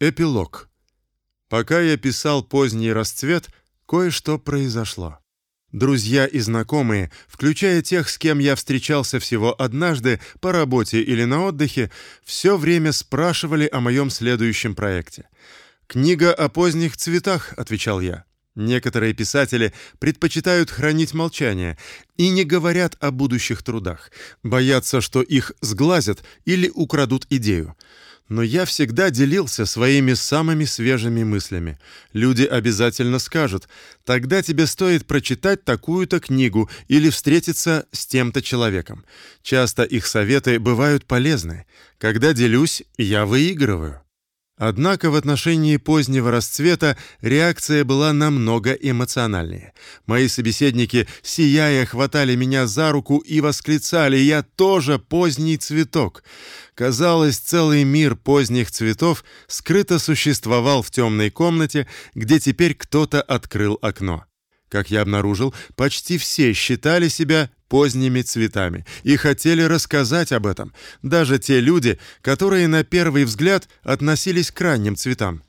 Эпилог. Пока я писал поздний расцвет, кое-что произошло. Друзья и знакомые, включая тех, с кем я встречался всего однажды по работе или на отдыхе, все время спрашивали о моем следующем проекте. Книга о поздних цветах, отвечал я. Некоторые писатели предпочитают хранить молчание и не говорят о будущих трудах, боятся, что их сглазят или украдут идею но я всегда делился своими самыми свежими мыслями. Люди обязательно скажут: "Тогда тебе стоит прочитать такую-то книгу или встретиться с тем-то человеком". Часто их советы бывают полезны. Когда делюсь, я выигрываю. Однако в отношении позднего расцвета реакция была намного эмоциональнее. Мои собеседники, сияя, хватали меня за руку и восклицали: "Я тоже поздний цветок!" Казалось, целый мир поздних цветов скрыто существовал в темной комнате, где теперь кто-то открыл окно. Как я обнаружил, почти все считали себя поздними цветами и хотели рассказать об этом, даже те люди, которые на первый взгляд относились к ранним цветам.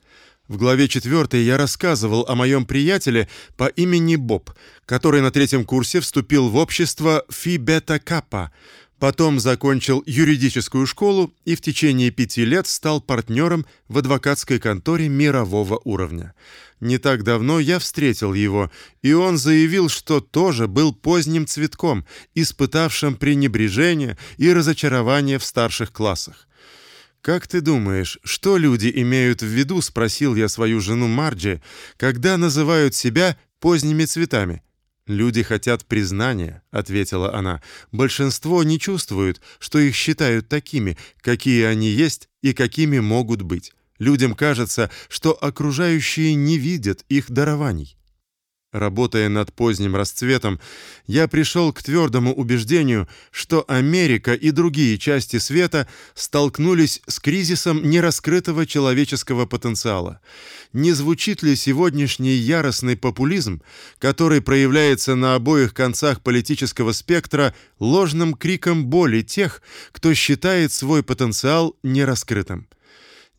В главе 4 я рассказывал о моем приятеле по имени Боб, который на третьем курсе вступил в общество Фи Бета Каппа, Потом закончил юридическую школу и в течение пяти лет стал партнером в адвокатской конторе мирового уровня. Не так давно я встретил его, и он заявил, что тоже был поздним цветком, испытавшим пренебрежение и разочарование в старших классах. Как ты думаешь, что люди имеют в виду, спросил я свою жену Марджи, когда называют себя поздними цветами? Люди хотят признания, ответила она. Большинство не чувствуют, что их считают такими, какие они есть и какими могут быть. Людям кажется, что окружающие не видят их дарований. Работая над поздним расцветом, я пришел к твердому убеждению, что Америка и другие части света столкнулись с кризисом нераскрытого человеческого потенциала. Не звучит ли сегодняшний яростный популизм, который проявляется на обоих концах политического спектра, ложным криком боли тех, кто считает свой потенциал нераскрытым?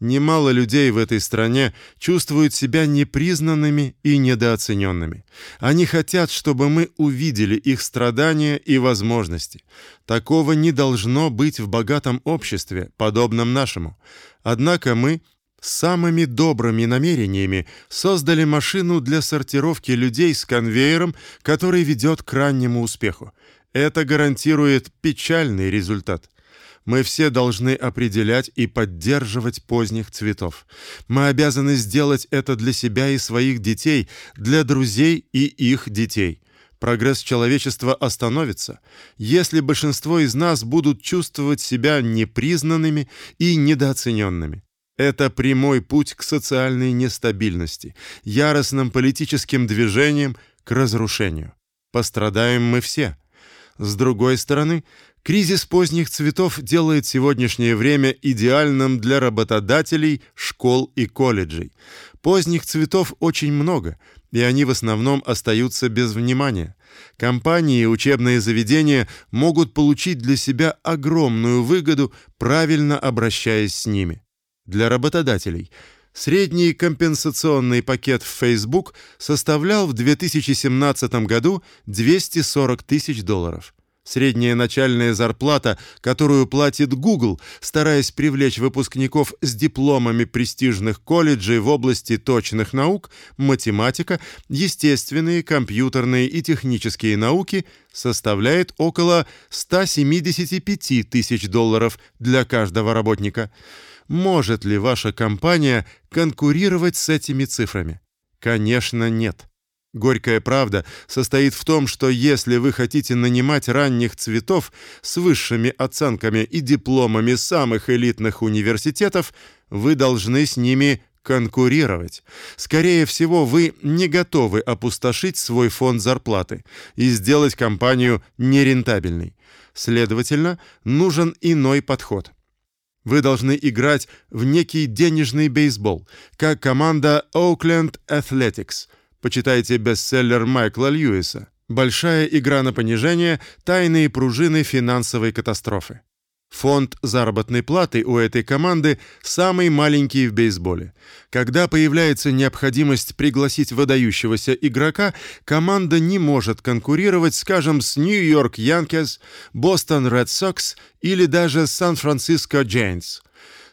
Немало людей в этой стране чувствуют себя непризнанными и недооцененными. Они хотят, чтобы мы увидели их страдания и возможности. Такого не должно быть в богатом обществе, подобном нашему. Однако мы самыми добрыми намерениями создали машину для сортировки людей с конвейером, который ведет к раннему успеху. Это гарантирует печальный результат. Мы все должны определять и поддерживать поздних цветов. Мы обязаны сделать это для себя и своих детей, для друзей и их детей. Прогресс человечества остановится, если большинство из нас будут чувствовать себя непризнанными и недооцененными. Это прямой путь к социальной нестабильности, яростным политическим движениям к разрушению. Пострадаем мы все. С другой стороны, Кризис поздних цветов делает сегодняшнее время идеальным для работодателей, школ и колледжей. Поздних цветов очень много, и они в основном остаются без внимания. Компании и учебные заведения могут получить для себя огромную выгоду, правильно обращаясь с ними. Для работодателей средний компенсационный пакет в Facebook составлял в 2017 году 240 тысяч долларов. Средняя начальная зарплата, которую платит Google, стараясь привлечь выпускников с дипломами престижных колледжей в области точных наук, математика, естественные, компьютерные и технические науки, составляет около 175 тысяч долларов для каждого работника. Может ли ваша компания конкурировать с этими цифрами? Конечно, нет. Горькая правда состоит в том, что если вы хотите нанимать ранних цветов с высшими оценками и дипломами самых элитных университетов, вы должны с ними конкурировать. Скорее всего, вы не готовы опустошить свой фонд зарплаты и сделать компанию нерентабельной. Следовательно, нужен иной подход. Вы должны играть в некий денежный бейсбол, как команда Oakland Athletics – Почитайте бестселлер Майкла Льюиса. Большая игра на понижение. Тайные пружины финансовой катастрофы. Фонд заработной платы у этой команды самый маленький в бейсболе. Когда появляется необходимость пригласить выдающегося игрока, команда не может конкурировать, скажем, с Нью-Йорк Янкис, Бостон Ред Сокс или даже Сан-Франциско Giants.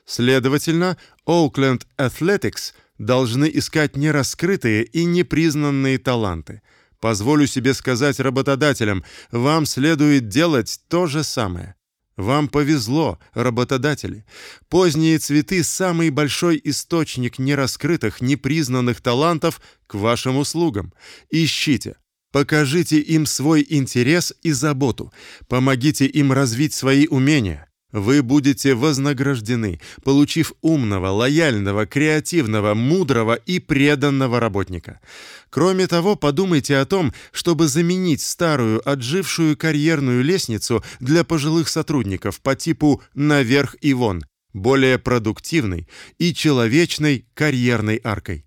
Следовательно, Оукленд Athletics должны искать нераскрытые и непризнанные таланты. Позволю себе сказать работодателям, вам следует делать то же самое. Вам повезло, работодатели. Поздние цветы самый большой источник нераскрытых, непризнанных талантов к вашим услугам. Ищите. Покажите им свой интерес и заботу. Помогите им развить свои умения. Вы будете вознаграждены, получив умного, лояльного, креативного, мудрого и преданного работника. Кроме того, подумайте о том, чтобы заменить старую, отжившую карьерную лестницу для пожилых сотрудников по типу наверх и вон, более продуктивной и человечной карьерной аркой.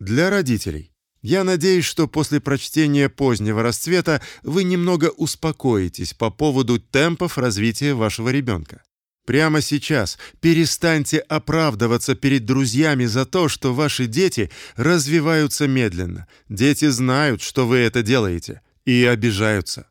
Для родителей я надеюсь, что после прочтения позднего расцвета вы немного успокоитесь по поводу темпов развития вашего ребенка. Прямо сейчас перестаньте оправдываться перед друзьями за то, что ваши дети развиваются медленно. Дети знают, что вы это делаете, и обижаются.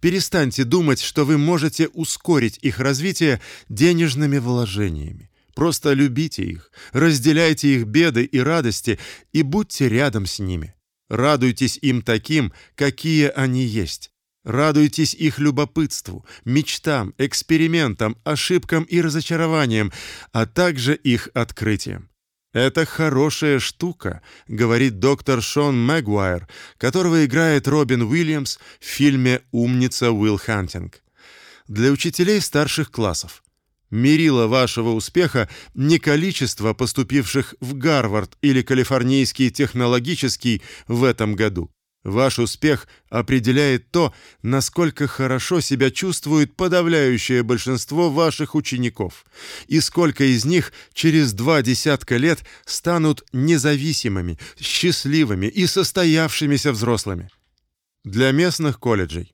Перестаньте думать, что вы можете ускорить их развитие денежными вложениями. Просто любите их, разделяйте их беды и радости и будьте рядом с ними. Радуйтесь им таким, какие они есть. Радуйтесь их любопытству, мечтам, экспериментам, ошибкам и разочарованиям, а также их открытиям. Это хорошая штука, говорит доктор Шон Мэгуайр, которого играет Робин Уильямс в фильме Умница Уилл Хантинг. Для учителей старших классов мерило вашего успеха не количество поступивших в Гарвард или Калифорнийский технологический в этом году. Ваш успех определяет то, насколько хорошо себя чувствует подавляющее большинство ваших учеников, и сколько из них через два десятка лет станут независимыми, счастливыми и состоявшимися взрослыми. Для местных колледжей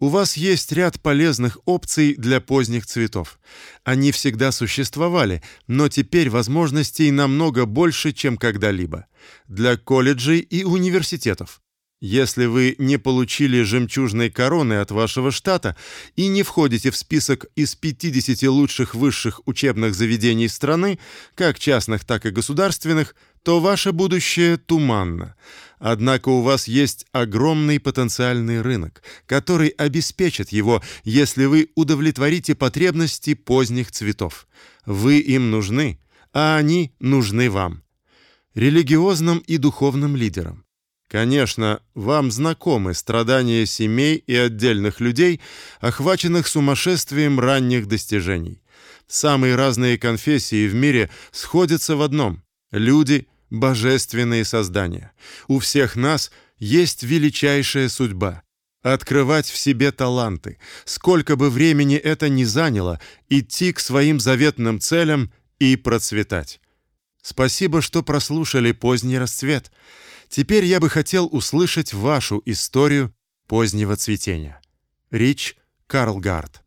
у вас есть ряд полезных опций для поздних цветов. Они всегда существовали, но теперь возможностей намного больше, чем когда-либо. Для колледжей и университетов. Если вы не получили жемчужной короны от вашего штата и не входите в список из 50 лучших высших учебных заведений страны, как частных, так и государственных, то ваше будущее туманно. Однако у вас есть огромный потенциальный рынок, который обеспечит его, если вы удовлетворите потребности поздних цветов. Вы им нужны, а они нужны вам. Религиозным и духовным лидерам Конечно, вам знакомы страдания семей и отдельных людей, охваченных сумасшествием ранних достижений. Самые разные конфессии в мире сходятся в одном: люди божественные создания. У всех нас есть величайшая судьба открывать в себе таланты, сколько бы времени это ни заняло, идти к своим заветным целям и процветать. Спасибо, что прослушали поздний расцвет. Теперь я бы хотел услышать вашу историю позднего цветения. Рич Карлгард